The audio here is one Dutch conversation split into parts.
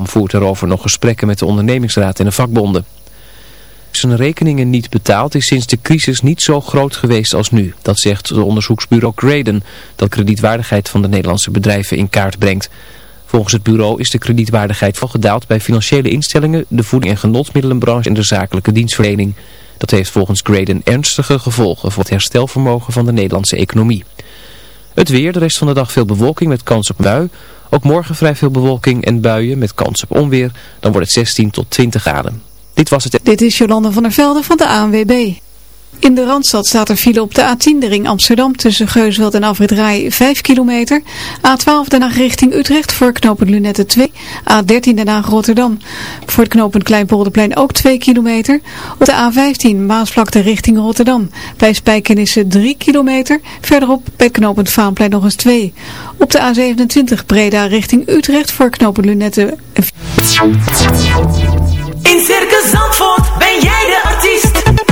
voert erover nog gesprekken met de ondernemingsraad en de vakbonden. Zijn rekeningen niet betaald is sinds de crisis niet zo groot geweest als nu. Dat zegt het onderzoeksbureau Graden, dat kredietwaardigheid van de Nederlandse bedrijven in kaart brengt. Volgens het bureau is de kredietwaardigheid van gedaald bij financiële instellingen, de voeding- en genotmiddelenbranche en de zakelijke dienstverlening. Dat heeft volgens Graden ernstige gevolgen voor het herstelvermogen van de Nederlandse economie. Het weer, de rest van de dag veel bewolking met kans op bui. Ook morgen vrij veel bewolking en buien met kans op onweer. Dan wordt het 16 tot 20 graden. Dit was het. Dit is Jolande van der Velde van de ANWB. In de Randstad staat er file op de A10 de ring Amsterdam tussen Geusveld en Afrit Rai 5 kilometer. A12 Den Haag richting Utrecht voor knooppunt Lunette 2. A13 Den Haag Rotterdam voor het knooppunt Kleinpolderplein ook 2 kilometer. Op de A15 Maasvlakte richting Rotterdam. Bij Spijkenissen 3 kilometer. Verderop bij knooppunt Vaanplein nog eens 2. Op de A27 Breda richting Utrecht voor knooppunt Lunette. In Circus Zandvoort ben jij de artiest.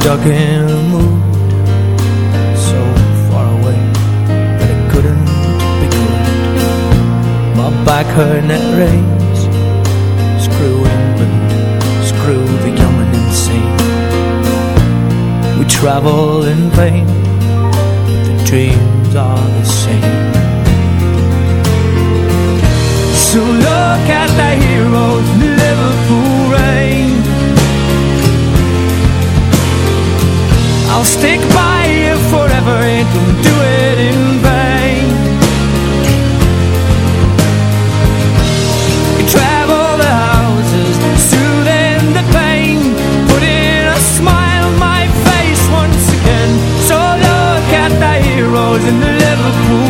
Stuck in a mood so far away that it couldn't be good. My back and it rains. Screw England, screw the young and insane. We travel in vain, but the dreams are the same. So look at the heroes Liverpool I'll stick by you forever and don't do it in vain. You travel the houses, soothing the pain, putting a smile on my face once again. So look at the heroes in the Liverpool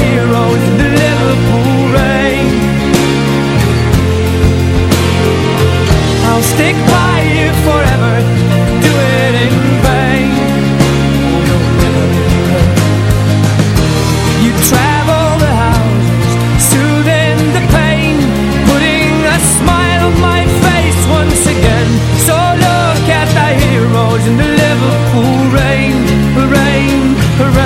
in the Liverpool rain, I'll stick by you forever, do it in vain. You travel the house, soothing the pain, putting a smile on my face once again. So look at thy heroes in the Liverpool rain, rain.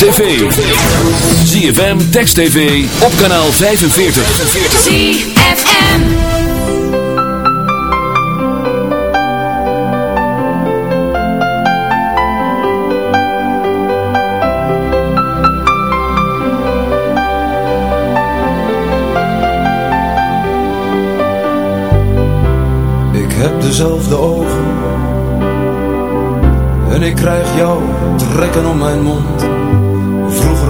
Tv. ZFM, Text TV, op kanaal 45. ZFM. Ik heb dezelfde ogen En ik krijg jou trekken om mijn mond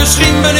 misschien ben ik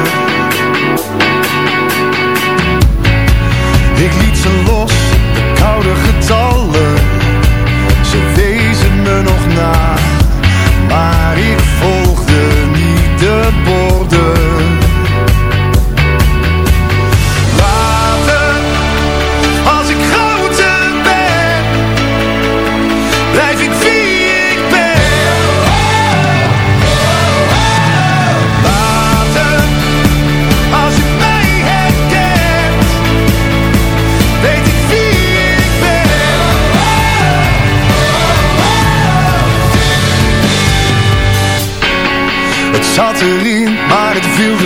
zat erin, maar het viel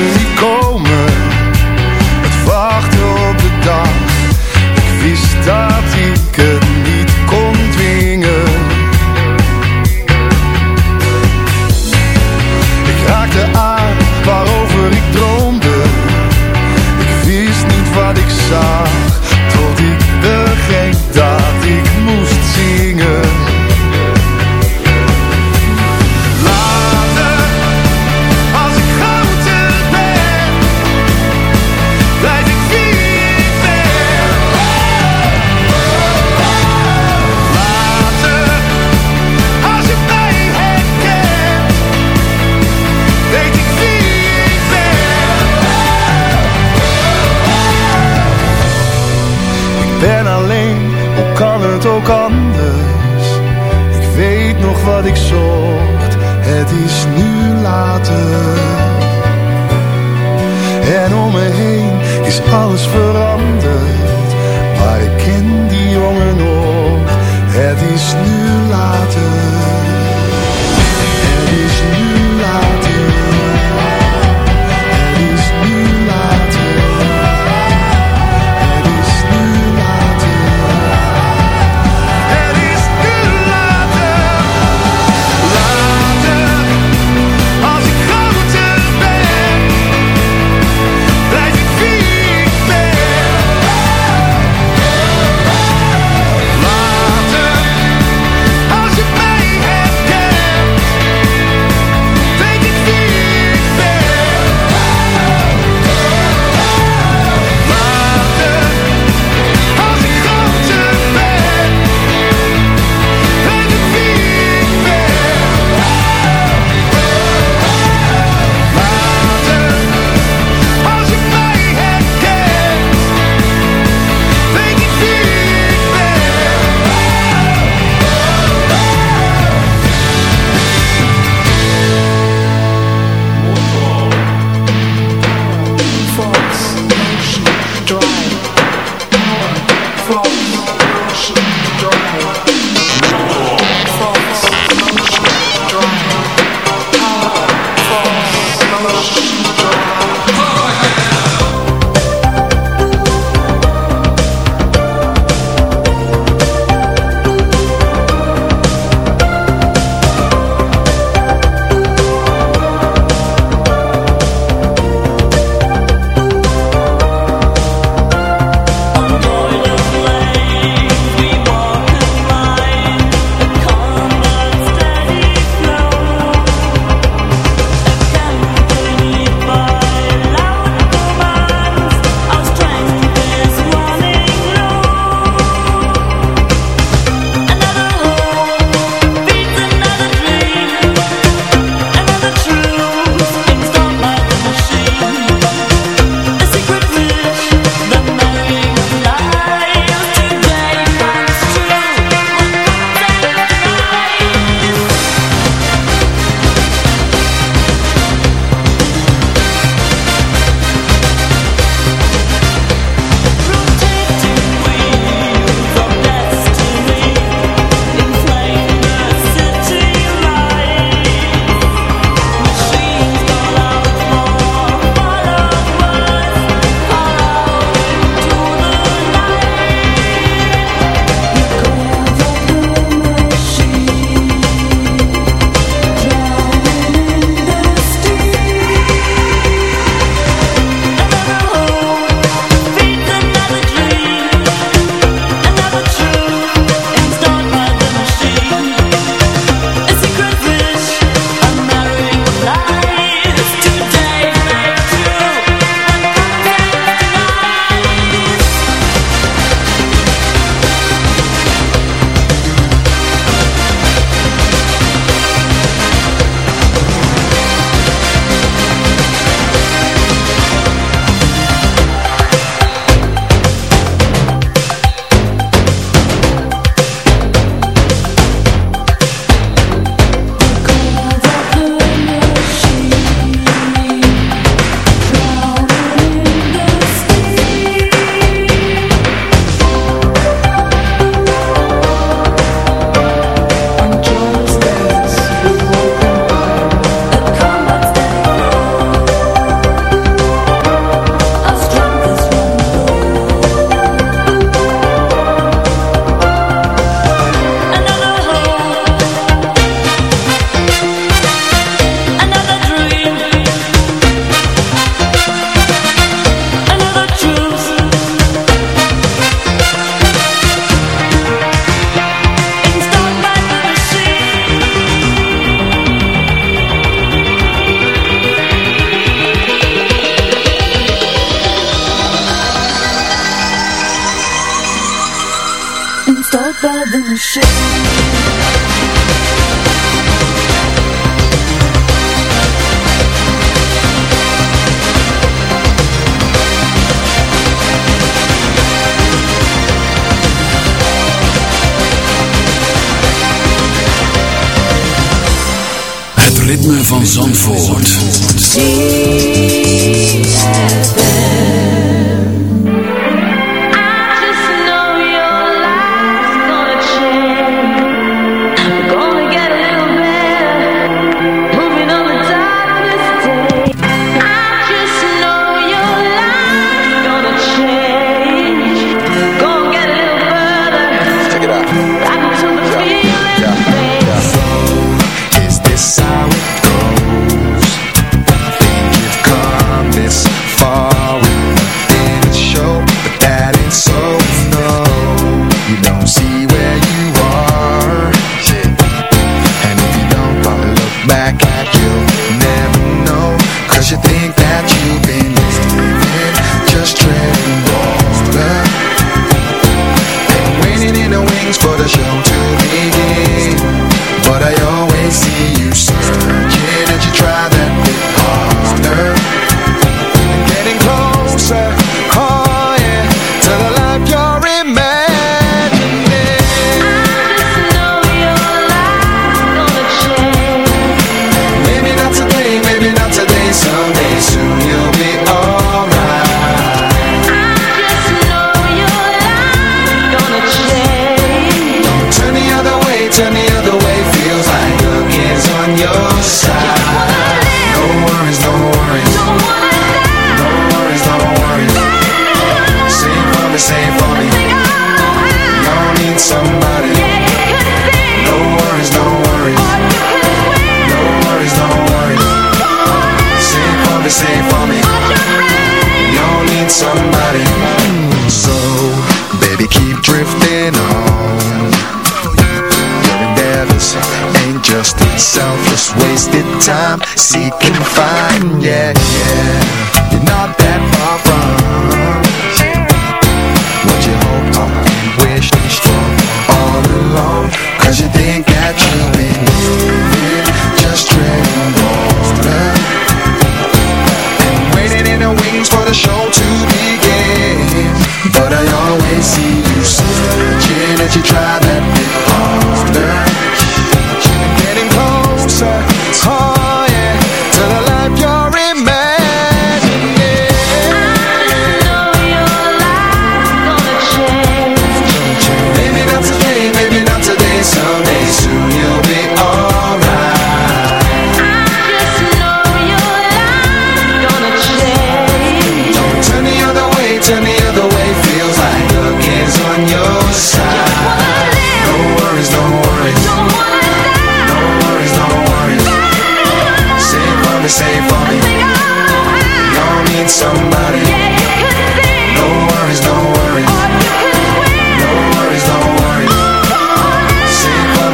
seek can find, yeah.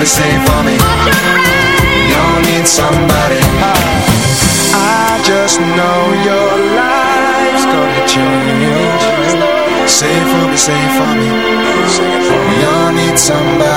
gonna for me. You don't need somebody. I just know your life's gonna change. Sing for me, sing for me. You don't need somebody.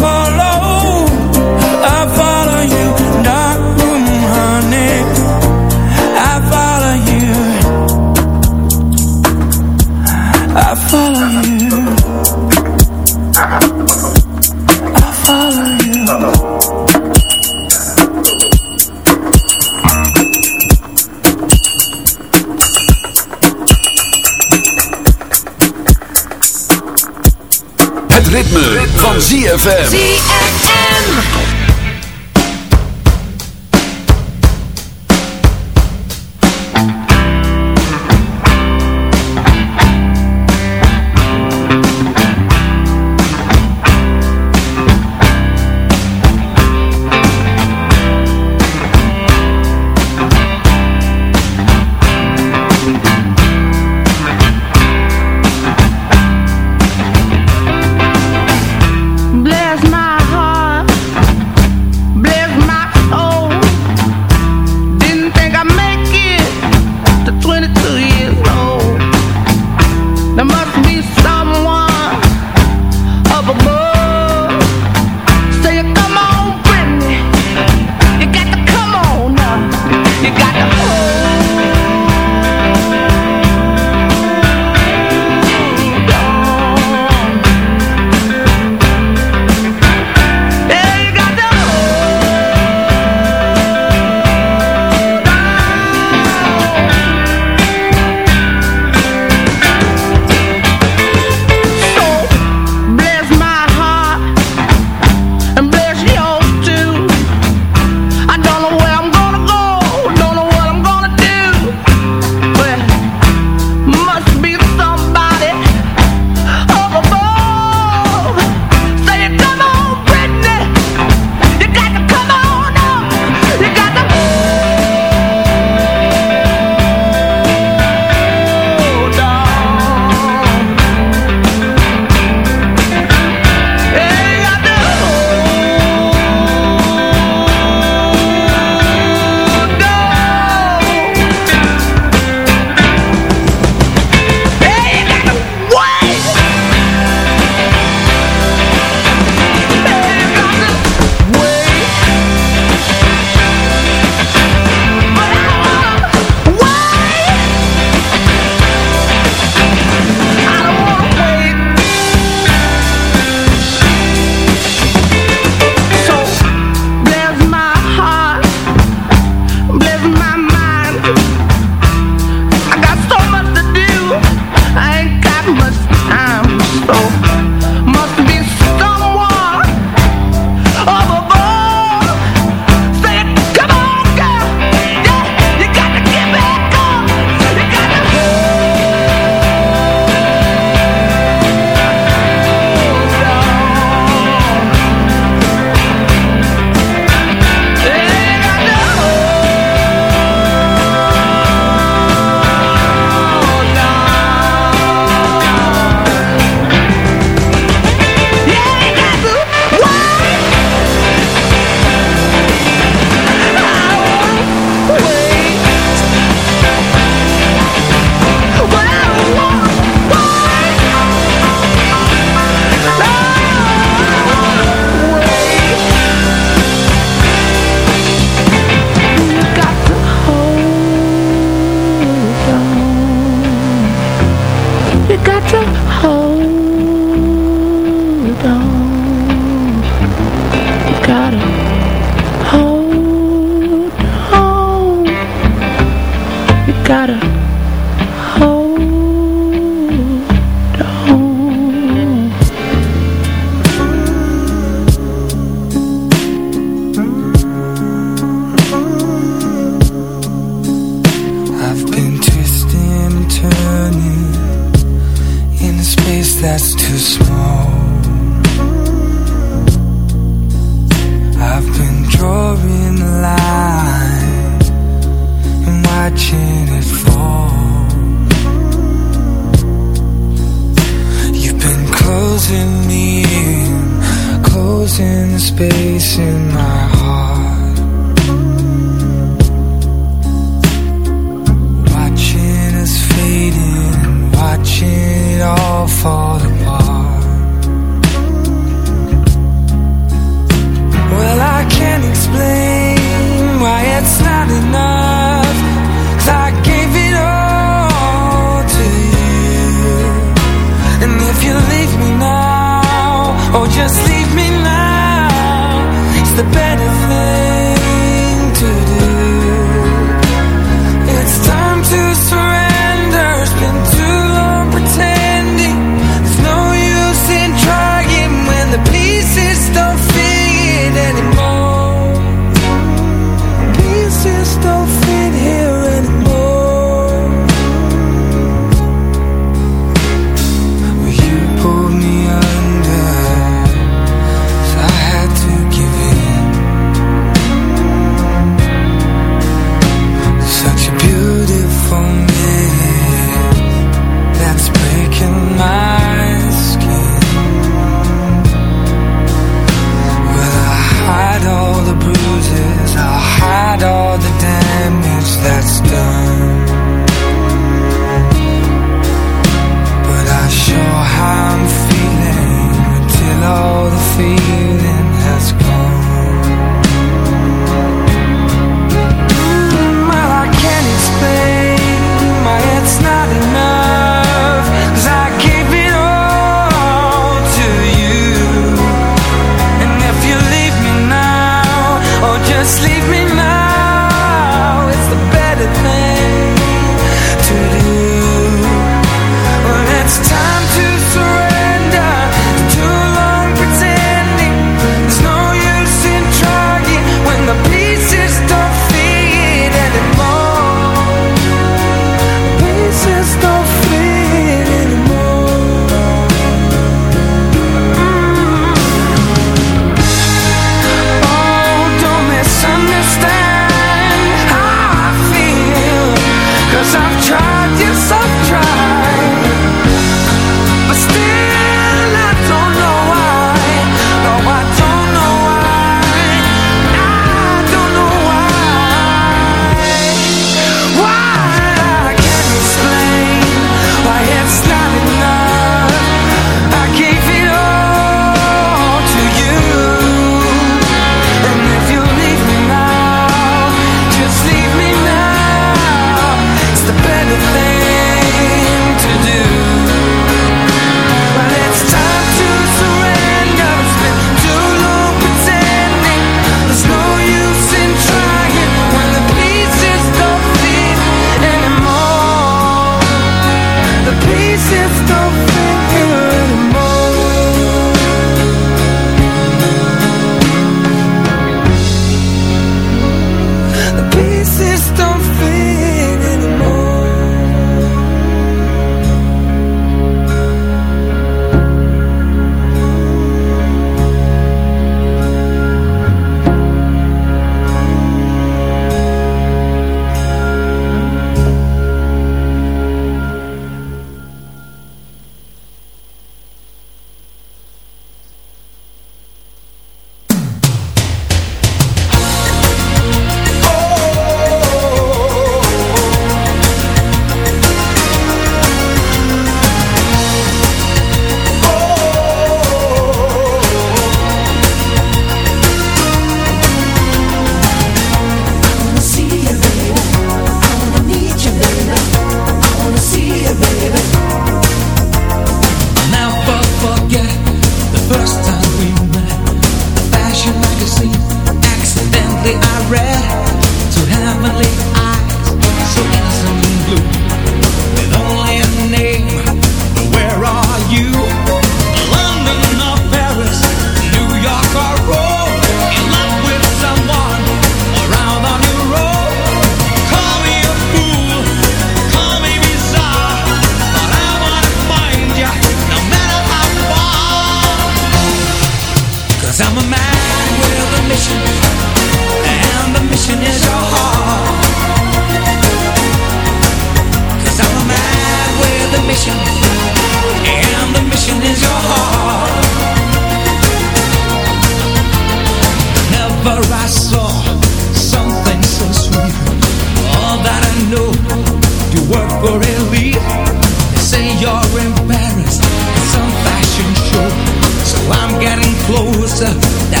Closer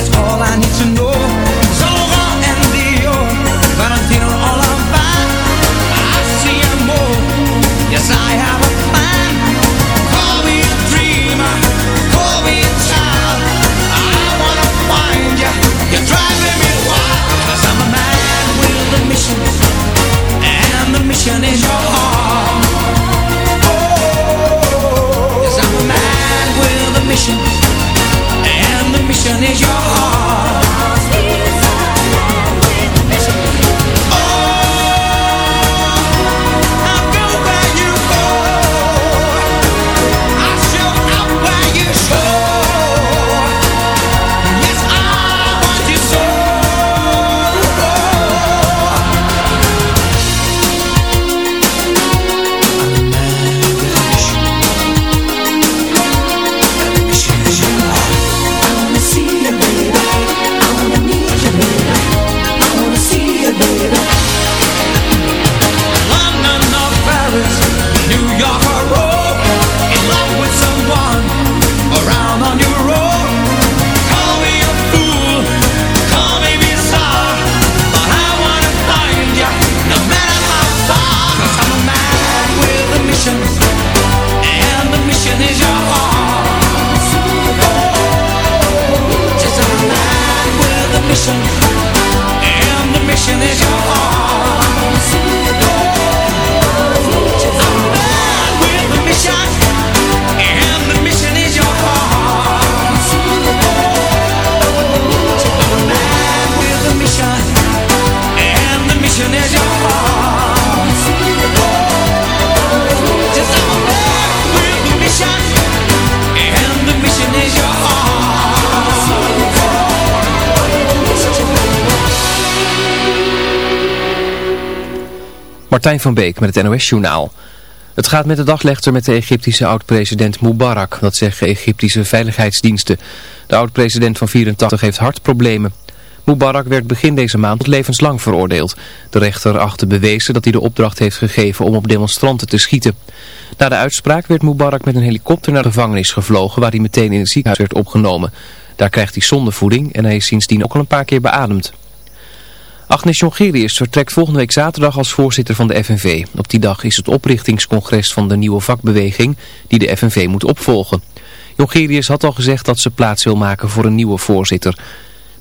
Martijn van Beek met het NOS-journaal. Het gaat met de daglechter met de Egyptische oud-president Mubarak, dat zeggen Egyptische veiligheidsdiensten. De oud-president van 84 heeft hartproblemen. Mubarak werd begin deze maand tot levenslang veroordeeld. De rechter achtte bewezen dat hij de opdracht heeft gegeven om op demonstranten te schieten. Na de uitspraak werd Mubarak met een helikopter naar de gevangenis gevlogen waar hij meteen in het ziekenhuis werd opgenomen. Daar krijgt hij zondevoeding en hij is sindsdien ook al een paar keer beademd. Agnes Jongerius vertrekt volgende week zaterdag als voorzitter van de FNV. Op die dag is het oprichtingscongres van de nieuwe vakbeweging die de FNV moet opvolgen. Jongerius had al gezegd dat ze plaats wil maken voor een nieuwe voorzitter.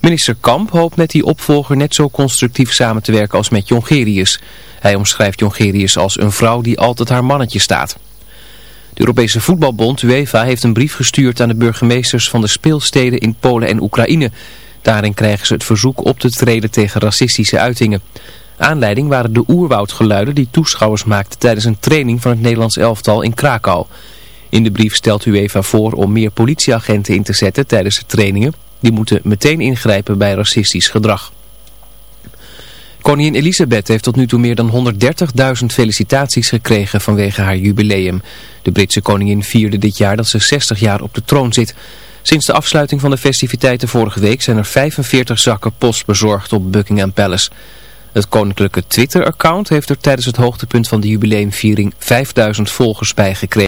Minister Kamp hoopt met die opvolger net zo constructief samen te werken als met Jongerius. Hij omschrijft Jongerius als een vrouw die altijd haar mannetje staat. De Europese voetbalbond UEFA heeft een brief gestuurd aan de burgemeesters van de speelsteden in Polen en Oekraïne... Daarin krijgen ze het verzoek op te treden tegen racistische uitingen. Aanleiding waren de oerwoudgeluiden die toeschouwers maakten tijdens een training van het Nederlands elftal in Krakau. In de brief stelt UEFA voor om meer politieagenten in te zetten tijdens de trainingen. Die moeten meteen ingrijpen bij racistisch gedrag. Koningin Elisabeth heeft tot nu toe meer dan 130.000 felicitaties gekregen vanwege haar jubileum. De Britse koningin vierde dit jaar dat ze 60 jaar op de troon zit. Sinds de afsluiting van de festiviteiten vorige week zijn er 45 zakken post bezorgd op Buckingham Palace. Het koninklijke Twitter-account heeft er tijdens het hoogtepunt van de jubileumviering 5000 volgers bij gekregen.